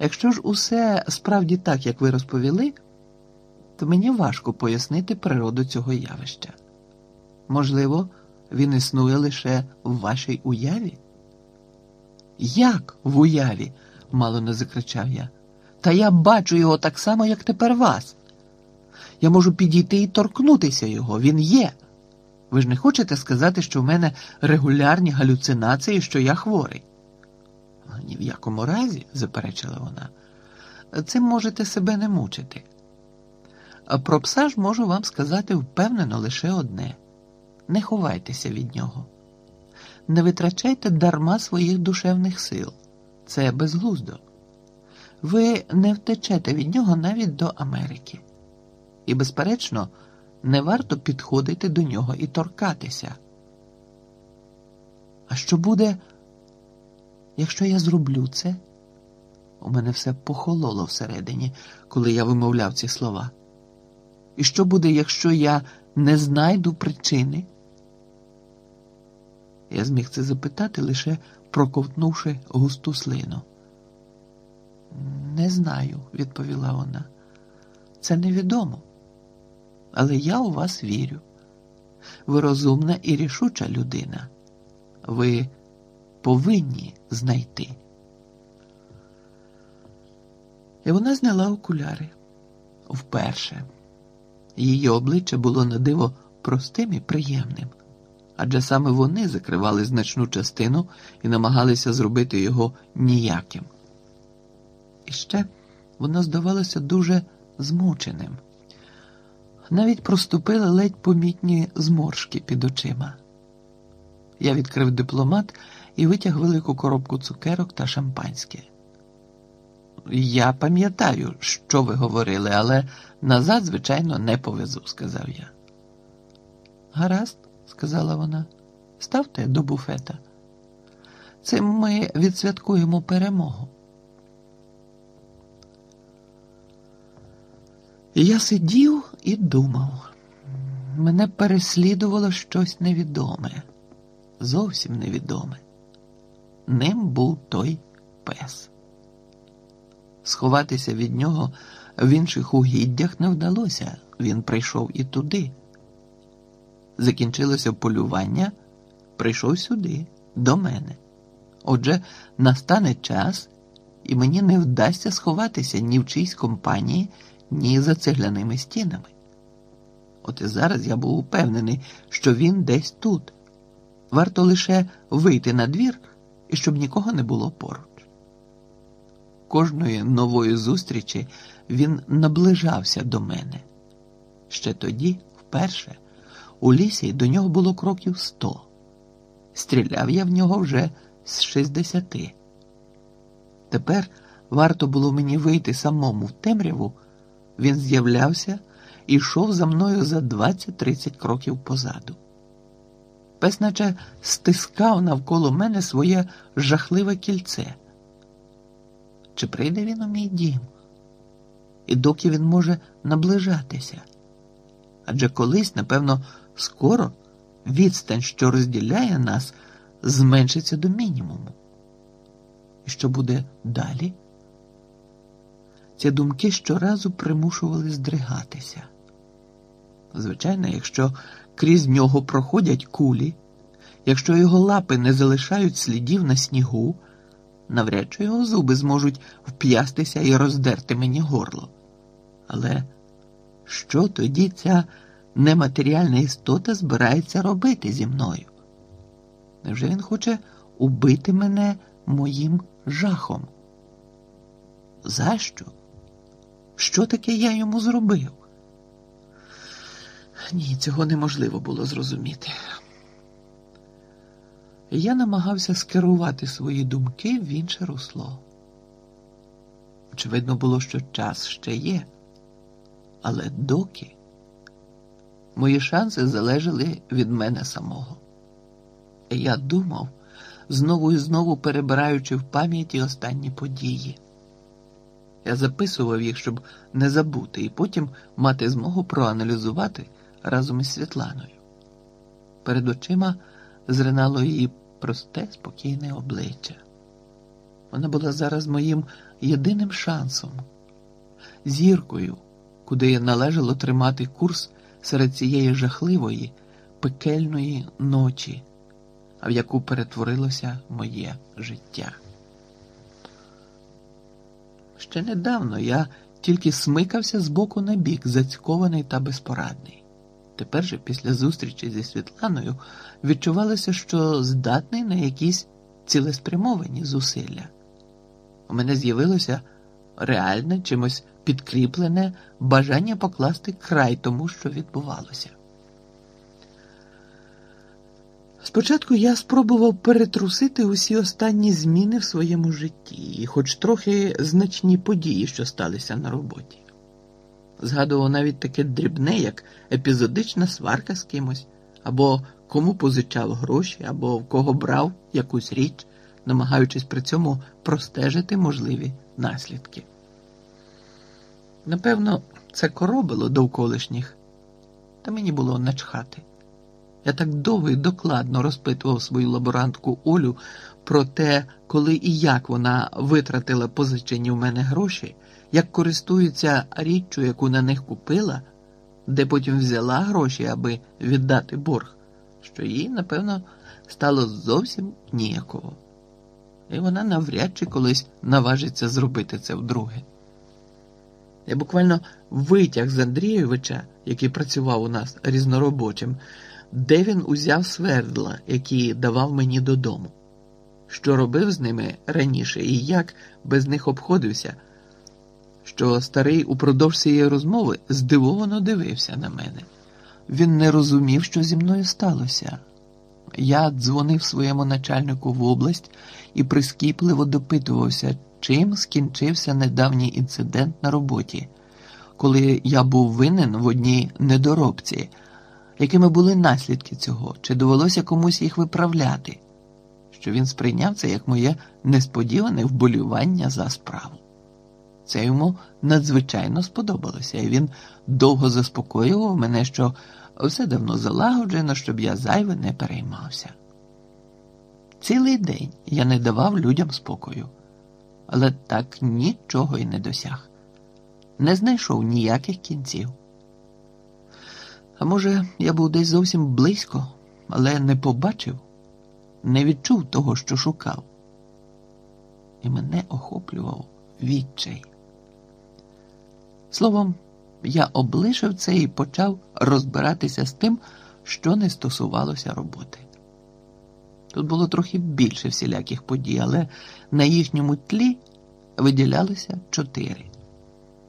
Якщо ж усе справді так, як ви розповіли, то мені важко пояснити природу цього явища. Можливо, він існує лише в вашій уяві? Як в уяві? мало не закричав я. Та я бачу його так само, як тепер вас. Я можу підійти і торкнутися його. Він є. Ви ж не хочете сказати, що в мене регулярні галюцинації, що я хворий? Ні в якому разі, заперечила вона, цим можете себе не мучити. Про пса ж можу вам сказати впевнено лише одне: не ховайтеся від нього, не витрачайте дарма своїх душевних сил. Це безглуздо. Ви не втечете від нього навіть до Америки. І, безперечно, не варто підходити до нього і торкатися. А що буде, якщо я зроблю це? У мене все похололо всередині, коли я вимовляв ці слова. І що буде, якщо я не знайду причини? Я зміг це запитати, лише проковтнувши густу слину. Не знаю, відповіла вона. Це невідомо. Але я у вас вірю. Ви розумна і рішуча людина. Ви повинні знайти. І вона зняла окуляри вперше. Її обличчя було на диво простим і приємним, адже саме вони закривали значну частину і намагалися зробити його ніяким. І ще воно здавалося дуже змученим. Навіть проступили ледь помітні зморшки під очима. Я відкрив дипломат і витяг велику коробку цукерок та шампанське. Я пам'ятаю, що ви говорили, але назад, звичайно, не повезу, сказав я. Гаразд, сказала вона, ставте до буфета. Цим ми відсвяткуємо перемогу. Я сидів і думав. Мене переслідувало щось невідоме, зовсім невідоме. Ним був той пес. Сховатися від нього в інших угіддях не вдалося, він прийшов і туди. Закінчилося полювання, прийшов сюди, до мене. Отже, настане час, і мені не вдасться сховатися ні в чийсь компанії ні за цегляними стінами. От і зараз я був упевнений, що він десь тут. Варто лише вийти на двір і щоб нікого не було поруч. Кожної нової зустрічі він наближався до мене. Ще тоді, вперше, у лісі до нього було кроків сто. Стріляв я в нього вже з шістдесяти. Тепер варто було мені вийти самому в темряву. Він з'являвся і йшов за мною за 20-30 кроків позаду. Пес наче стискав навколо мене своє жахливе кільце. Чи прийде він у мій дім? І доки він може наближатися? Адже колись, напевно, скоро відстань, що розділяє нас, зменшиться до мінімуму. І що буде далі? Ці думки щоразу примушували здригатися. Звичайно, якщо крізь нього проходять кулі, якщо його лапи не залишають слідів на снігу, навряд чи його зуби зможуть вп'ястися і роздерти мені горло. Але що тоді ця нематеріальна істота збирається робити зі мною? Невже він хоче убити мене моїм жахом? За що? Що таке я йому зробив? Ні, цього неможливо було зрозуміти. Я намагався скерувати свої думки в інше русло. Очевидно було, що час ще є, але доки мої шанси залежали від мене самого. Я думав, знову і знову перебираючи в пам'яті останні події. Я записував їх, щоб не забути, і потім мати змогу проаналізувати разом із Світланою. Перед очима зринало її просте, спокійне обличчя. Вона була зараз моїм єдиним шансом, зіркою, куди належало тримати курс серед цієї жахливої, пекельної ночі, в яку перетворилося моє життя. Ще недавно я тільки смикався з боку на бік, зацькований та безпорадний. Тепер же, після зустрічі зі Світланою, відчувалося, що здатний на якісь цілеспрямовані зусилля. У мене з'явилося реальне чимось підкріплене бажання покласти край тому, що відбувалося. Спочатку я спробував перетрусити усі останні зміни в своєму житті, і хоч трохи значні події, що сталися на роботі. Згадував навіть таке дрібне, як епізодична сварка з кимось, або кому позичав гроші, або в кого брав якусь річ, намагаючись при цьому простежити можливі наслідки. Напевно, це коробило довколишніх, та мені було начхати. Я так довго і докладно розпитував свою лаборантку Олю про те, коли і як вона витратила позичені в мене гроші, як користується річчю, яку на них купила, де потім взяла гроші, аби віддати борг, що їй, напевно, стало зовсім ніяково. І вона навряд чи колись наважиться зробити це вдруге. Я буквально витяг з Андрійовича, який працював у нас різноробочим де він узяв свердла, які давав мені додому, що робив з ними раніше і як без них обходився, що старий упродовж цієї розмови здивовано дивився на мене. Він не розумів, що зі мною сталося. Я дзвонив своєму начальнику в область і прискіпливо допитувався, чим скінчився недавній інцидент на роботі, коли я був винен в одній недоробці якими були наслідки цього, чи довелося комусь їх виправляти, що він сприйняв це як моє несподіване вболівання за справу. Це йому надзвичайно сподобалося, і він довго заспокоював мене, що все давно залагоджено, щоб я зайве не переймався. Цілий день я не давав людям спокою, але так нічого й не досяг, не знайшов ніяких кінців. А може, я був десь зовсім близько, але не побачив, не відчув того, що шукав. І мене охоплював відчай. Словом, я облишив це і почав розбиратися з тим, що не стосувалося роботи. Тут було трохи більше всіляких подій, але на їхньому тлі виділялося чотири.